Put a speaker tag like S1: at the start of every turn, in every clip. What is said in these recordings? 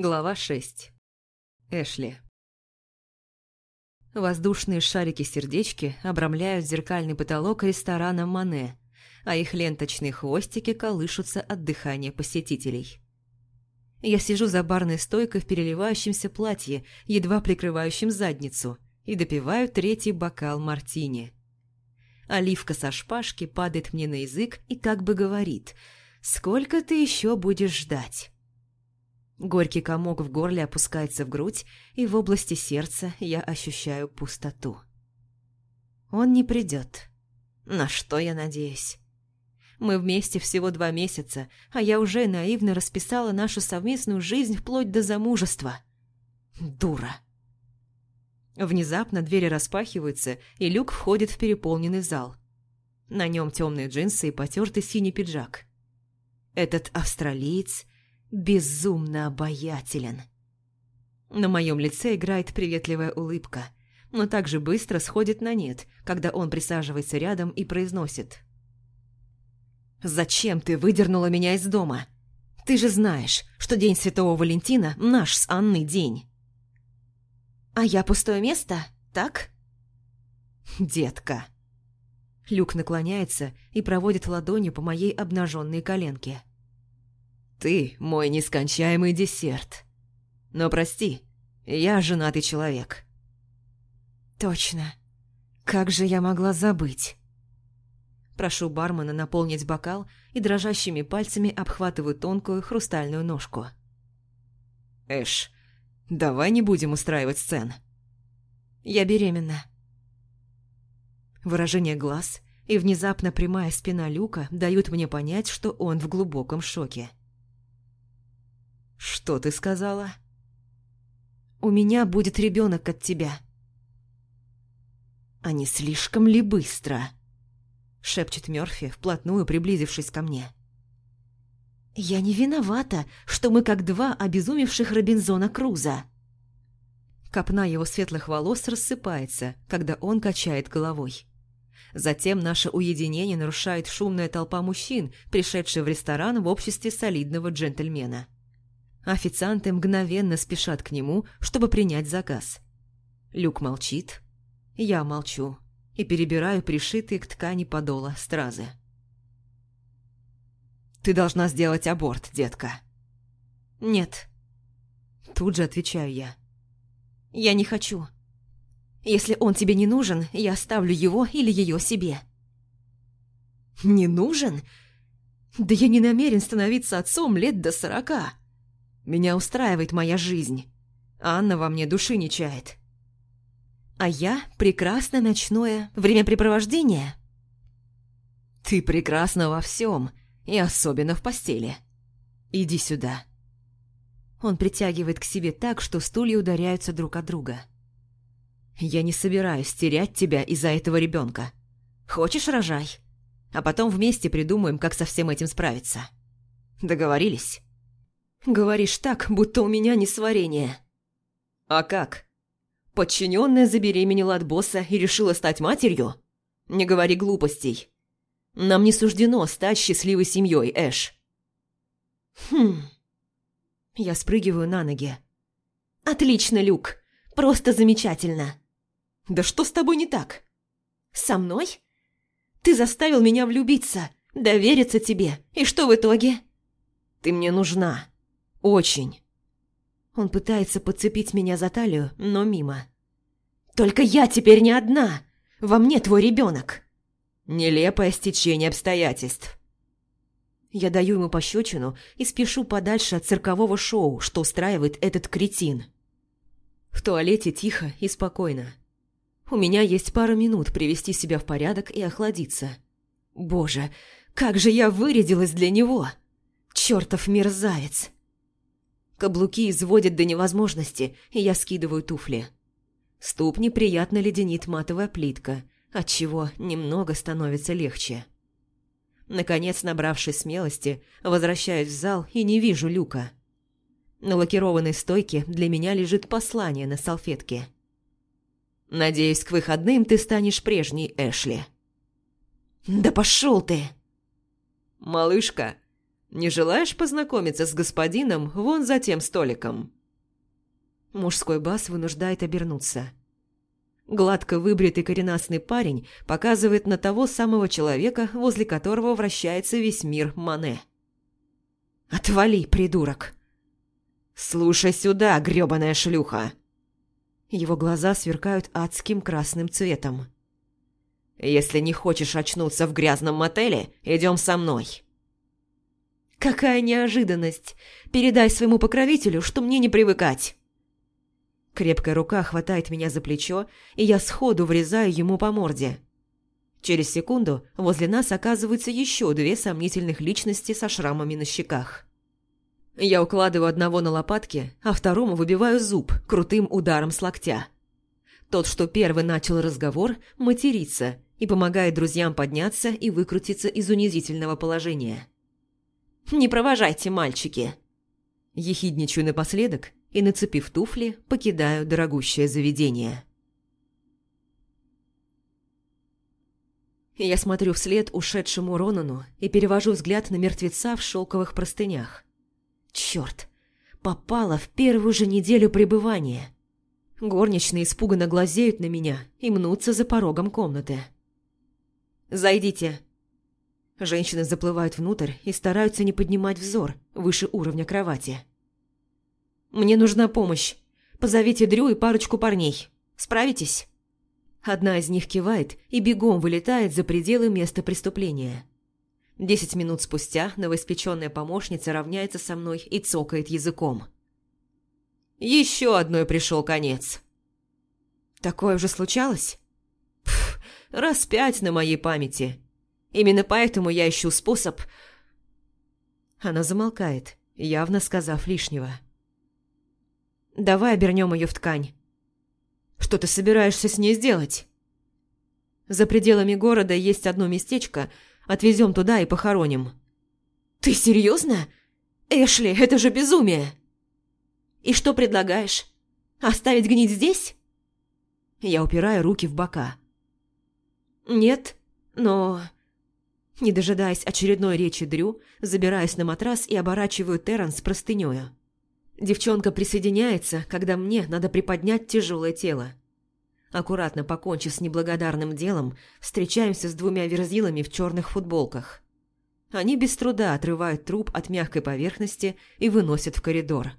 S1: Глава 6. Эшли. Воздушные шарики-сердечки обрамляют зеркальный потолок ресторана «Мане», а их ленточные хвостики колышутся от дыхания посетителей. Я сижу за барной стойкой в переливающемся платье, едва прикрывающем задницу, и допиваю третий бокал мартини. Оливка со шпажки падает мне на язык и как бы говорит «Сколько ты еще будешь ждать?» Горький комок в горле опускается в грудь, и в области сердца я ощущаю пустоту. Он не придет. На что я надеюсь? Мы вместе всего два месяца, а я уже наивно расписала нашу совместную жизнь вплоть до замужества. Дура. Внезапно двери распахиваются, и Люк входит в переполненный зал. На нем темные джинсы и потертый синий пиджак. Этот австралиец безумно обаятелен. На моем лице играет приветливая улыбка, но также быстро сходит на нет, когда он присаживается рядом и произносит. «Зачем ты выдернула меня из дома? Ты же знаешь, что День Святого Валентина – наш с Анной день». «А я пустое место, так?» «Детка». Люк наклоняется и проводит ладонью по моей обнаженной коленке. Ты мой нескончаемый десерт. Но прости, я женатый человек. Точно. Как же я могла забыть? Прошу бармена наполнить бокал и дрожащими пальцами обхватываю тонкую хрустальную ножку. Эш, давай не будем устраивать сцен. Я беременна. Выражение глаз и внезапно прямая спина Люка дают мне понять, что он в глубоком шоке. «Что ты сказала?» «У меня будет ребенок от тебя». «А не слишком ли быстро?» шепчет Мёрфи, вплотную приблизившись ко мне. «Я не виновата, что мы как два обезумевших Робинзона Круза». Копна его светлых волос рассыпается, когда он качает головой. Затем наше уединение нарушает шумная толпа мужчин, пришедшая в ресторан в обществе солидного джентльмена. Официанты мгновенно спешат к нему, чтобы принять заказ. Люк молчит, я молчу и перебираю пришитые к ткани подола стразы. «Ты должна сделать аборт, детка». «Нет». Тут же отвечаю я. «Я не хочу. Если он тебе не нужен, я оставлю его или ее себе». «Не нужен? Да я не намерен становиться отцом лет до сорока». Меня устраивает моя жизнь. Анна во мне души не чает. А я – прекрасное ночное времяпрепровождение. Ты прекрасна во всем, и особенно в постели. Иди сюда. Он притягивает к себе так, что стулья ударяются друг от друга. Я не собираюсь терять тебя из-за этого ребенка. Хочешь, рожай. А потом вместе придумаем, как со всем этим справиться. Договорились? Говоришь так, будто у меня не сварение. А как? Подчиненная забеременела от босса и решила стать матерью? Не говори глупостей. Нам не суждено стать счастливой семьей, Эш. Хм. Я спрыгиваю на ноги. Отлично, Люк. Просто замечательно. Да что с тобой не так? Со мной? Ты заставил меня влюбиться, довериться тебе. И что в итоге? Ты мне нужна. Очень. Он пытается подцепить меня за талию, но мимо. «Только я теперь не одна! Во мне твой ребенок!» Нелепое стечение обстоятельств. Я даю ему пощечину и спешу подальше от циркового шоу, что устраивает этот кретин. В туалете тихо и спокойно. У меня есть пара минут привести себя в порядок и охладиться. Боже, как же я вырядилась для него! Чертов мерзавец! Каблуки изводят до невозможности, и я скидываю туфли. Ступни приятно леденит матовая плитка, отчего немного становится легче. Наконец, набравшись смелости, возвращаюсь в зал и не вижу люка. На лакированной стойке для меня лежит послание на салфетке. «Надеюсь, к выходным ты станешь прежней, Эшли». «Да пошел ты!» «Малышка, Не желаешь познакомиться с господином вон за тем столиком?» Мужской бас вынуждает обернуться. Гладко выбритый коренастный парень показывает на того самого человека, возле которого вращается весь мир Мане. «Отвали, придурок!» «Слушай сюда, грёбаная шлюха!» Его глаза сверкают адским красным цветом. «Если не хочешь очнуться в грязном мотеле, идем со мной!» «Какая неожиданность! Передай своему покровителю, что мне не привыкать!» Крепкая рука хватает меня за плечо, и я сходу врезаю ему по морде. Через секунду возле нас оказываются еще две сомнительных личности со шрамами на щеках. Я укладываю одного на лопатки, а второму выбиваю зуб крутым ударом с локтя. Тот, что первый начал разговор, матерится и помогает друзьям подняться и выкрутиться из унизительного положения. «Не провожайте, мальчики!» Ехидничаю напоследок и, нацепив туфли, покидаю дорогущее заведение. Я смотрю вслед ушедшему Ронану и перевожу взгляд на мертвеца в шелковых простынях. Черт, попала в первую же неделю пребывания. Горничные испуганно глазеют на меня и мнутся за порогом комнаты. «Зайдите». Женщины заплывают внутрь и стараются не поднимать взор выше уровня кровати. «Мне нужна помощь. Позовите Дрю и парочку парней. Справитесь?» Одна из них кивает и бегом вылетает за пределы места преступления. Десять минут спустя новоиспеченная помощница равняется со мной и цокает языком. Еще одной пришел конец. Такое уже случалось? Пф, раз пять на моей памяти. Именно поэтому я ищу способ... Она замолкает, явно сказав лишнего. Давай обернем ее в ткань. Что ты собираешься с ней сделать? За пределами города есть одно местечко, отвезем туда и похороним. Ты серьезно? Эшли, это же безумие! И что предлагаешь? Оставить гнить здесь? Я упираю руки в бока. Нет, но... Не дожидаясь очередной речи Дрю, забираюсь на матрас и оборачиваю Терренс простынёю. Девчонка присоединяется, когда мне надо приподнять тяжелое тело. Аккуратно покончив с неблагодарным делом, встречаемся с двумя верзилами в черных футболках. Они без труда отрывают труп от мягкой поверхности и выносят в коридор.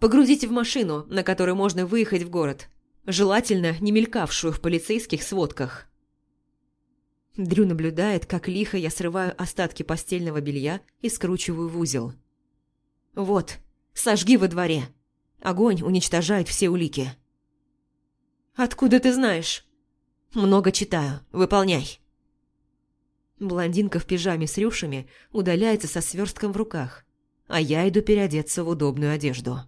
S1: «Погрузите в машину, на которой можно выехать в город. Желательно не мелькавшую в полицейских сводках». Дрю наблюдает, как лихо я срываю остатки постельного белья и скручиваю в узел. «Вот, Сожги во дворе. Огонь уничтожает все улики. Откуда ты знаешь? Много читаю. Выполняй. Блондинка в пижаме с рюшами удаляется со сверстком в руках, а я иду переодеться в удобную одежду.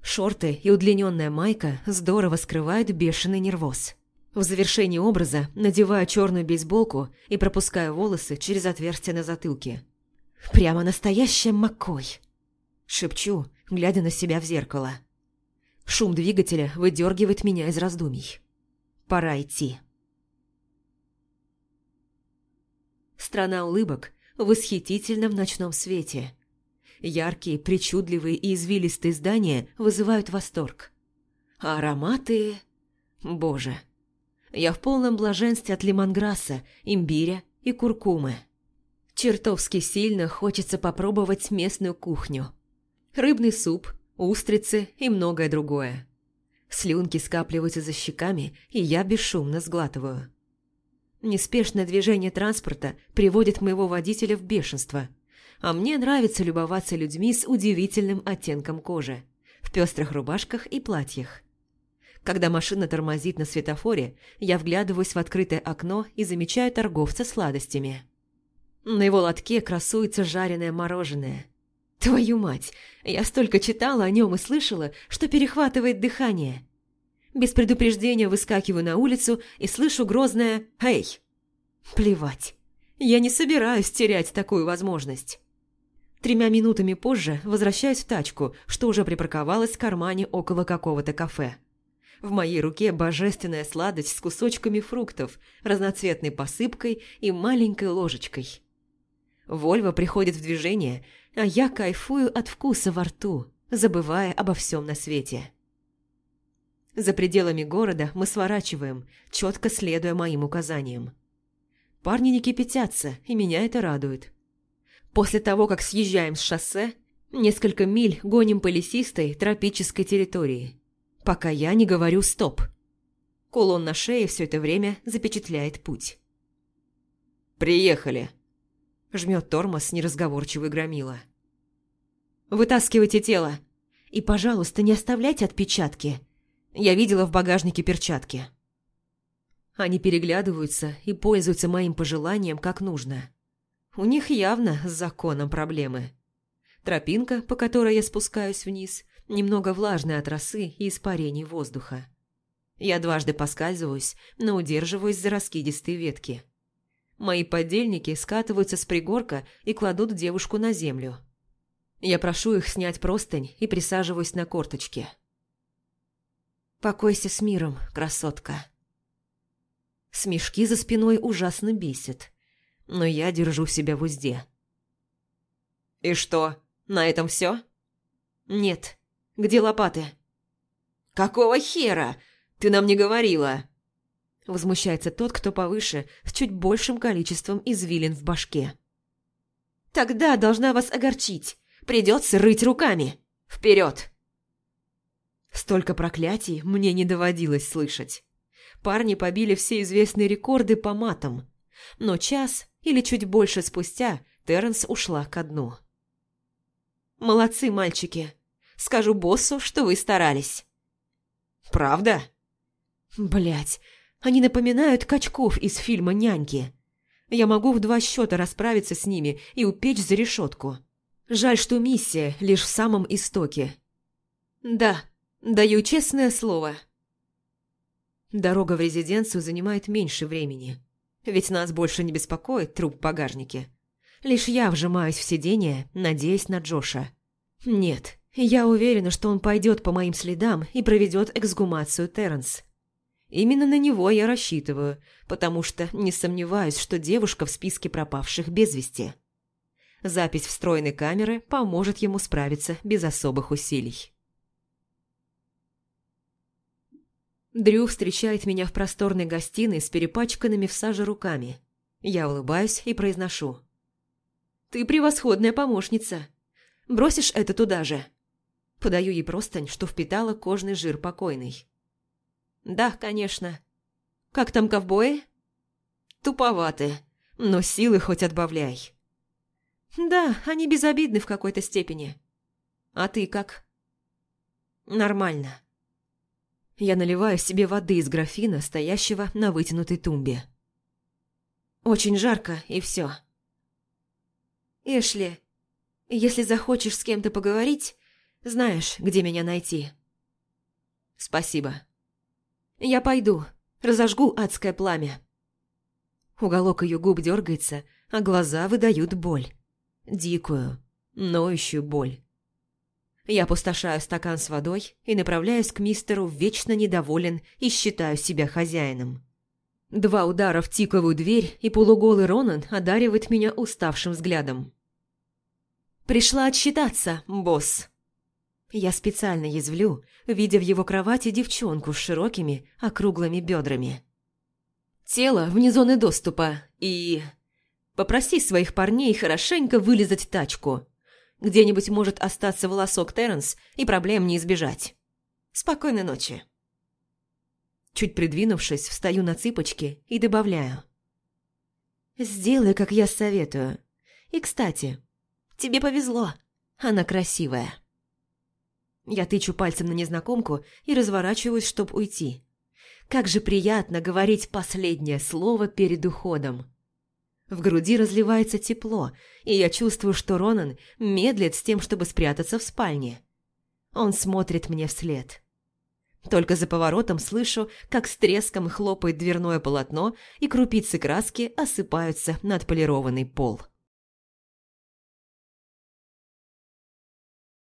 S1: Шорты и удлиненная майка здорово скрывают бешеный нервоз. В завершении образа надеваю черную бейсболку и пропускаю волосы через отверстие на затылке. Прямо настоящая Маккой. Шепчу, глядя на себя в зеркало. Шум двигателя выдергивает меня из раздумий. Пора идти. Страна улыбок в восхитительном ночном свете. Яркие, причудливые и извилистые здания вызывают восторг. А ароматы... Боже! Я в полном блаженстве от лимонграсса, имбиря и куркумы. Чертовски сильно хочется попробовать местную кухню рыбный суп, устрицы и многое другое. Слюнки скапливаются за щеками, и я бесшумно сглатываю. Неспешное движение транспорта приводит моего водителя в бешенство, а мне нравится любоваться людьми с удивительным оттенком кожи, в пестрых рубашках и платьях. Когда машина тормозит на светофоре, я вглядываюсь в открытое окно и замечаю торговца сладостями. На его лотке красуется жареное мороженое – Твою мать, я столько читала о нем и слышала, что перехватывает дыхание. Без предупреждения выскакиваю на улицу и слышу грозное «Эй!». Плевать. Я не собираюсь терять такую возможность. Тремя минутами позже возвращаюсь в тачку, что уже припарковалась в кармане около какого-то кафе. В моей руке божественная сладость с кусочками фруктов, разноцветной посыпкой и маленькой ложечкой. Вольва приходит в движение, а я кайфую от вкуса во рту, забывая обо всем на свете. За пределами города мы сворачиваем, четко следуя моим указаниям. Парни не кипятятся, и меня это радует. После того, как съезжаем с шоссе, несколько миль гоним по лесистой тропической территории, пока я не говорю «стоп». Кулон на шее все это время запечатляет путь. «Приехали!» – жмет тормоз неразговорчивый громила. «Вытаскивайте тело. И, пожалуйста, не оставляйте отпечатки. Я видела в багажнике перчатки». Они переглядываются и пользуются моим пожеланием как нужно. У них явно с законом проблемы. Тропинка, по которой я спускаюсь вниз, немного влажная от росы и испарений воздуха. Я дважды поскальзываюсь, но удерживаюсь за раскидистые ветки. Мои подельники скатываются с пригорка и кладут девушку на землю. Я прошу их снять простынь и присаживаюсь на корточке. «Покойся с миром, красотка». Смешки за спиной ужасно бесят, но я держу себя в узде. «И что, на этом все? «Нет. Где лопаты?» «Какого хера? Ты нам не говорила!» Возмущается тот, кто повыше, с чуть большим количеством извилин в башке. «Тогда должна вас огорчить. Придется рыть руками. Вперед!» Столько проклятий мне не доводилось слышать. Парни побили все известные рекорды по матам. Но час или чуть больше спустя Терренс ушла ко дну. «Молодцы, мальчики. Скажу боссу, что вы старались». «Правда?» Блять, они напоминают качков из фильма «Няньки». Я могу в два счета расправиться с ними и упечь за решетку. Жаль, что миссия лишь в самом истоке. Да, даю честное слово. Дорога в резиденцию занимает меньше времени. Ведь нас больше не беспокоит труп в багажнике. Лишь я вжимаюсь в сиденье, надеясь на Джоша. Нет, я уверена, что он пойдет по моим следам и проведет эксгумацию Терренс. Именно на него я рассчитываю, потому что не сомневаюсь, что девушка в списке пропавших без вести. Запись встроенной камеры поможет ему справиться без особых усилий. Дрю встречает меня в просторной гостиной с перепачканными в саже руками. Я улыбаюсь и произношу. «Ты превосходная помощница. Бросишь это туда же?» Подаю ей простынь, что впитала кожный жир покойный. «Да, конечно. Как там ковбои?» «Туповаты, но силы хоть отбавляй». «Да, они безобидны в какой-то степени. А ты как?» «Нормально». Я наливаю себе воды из графина, стоящего на вытянутой тумбе. Очень жарко, и все. «Эшли, если захочешь с кем-то поговорить, знаешь, где меня найти». «Спасибо». «Я пойду, разожгу адское пламя». Уголок ее губ дергается, а глаза выдают боль. Дикую, ноющую боль. Я опустошаю стакан с водой и направляюсь к мистеру, вечно недоволен и считаю себя хозяином. Два удара в тиковую дверь, и полуголый Ронан одаривает меня уставшим взглядом. «Пришла отсчитаться, босс!» Я специально язвлю, видя в его кровати девчонку с широкими, округлыми бедрами. Тело вне зоны доступа и... Попроси своих парней хорошенько вылезать тачку. Где-нибудь может остаться волосок Терренс, и проблем не избежать. Спокойной ночи. Чуть придвинувшись, встаю на цыпочки и добавляю. «Сделай, как я советую. И, кстати, тебе повезло. Она красивая». Я тычу пальцем на незнакомку и разворачиваюсь, чтобы уйти. Как же приятно говорить последнее слово перед уходом. В груди разливается тепло, и я чувствую, что Ронан медлит с тем, чтобы спрятаться в спальне. Он смотрит мне вслед. Только за поворотом слышу, как с треском хлопает дверное полотно, и крупицы краски осыпаются на отполированный пол.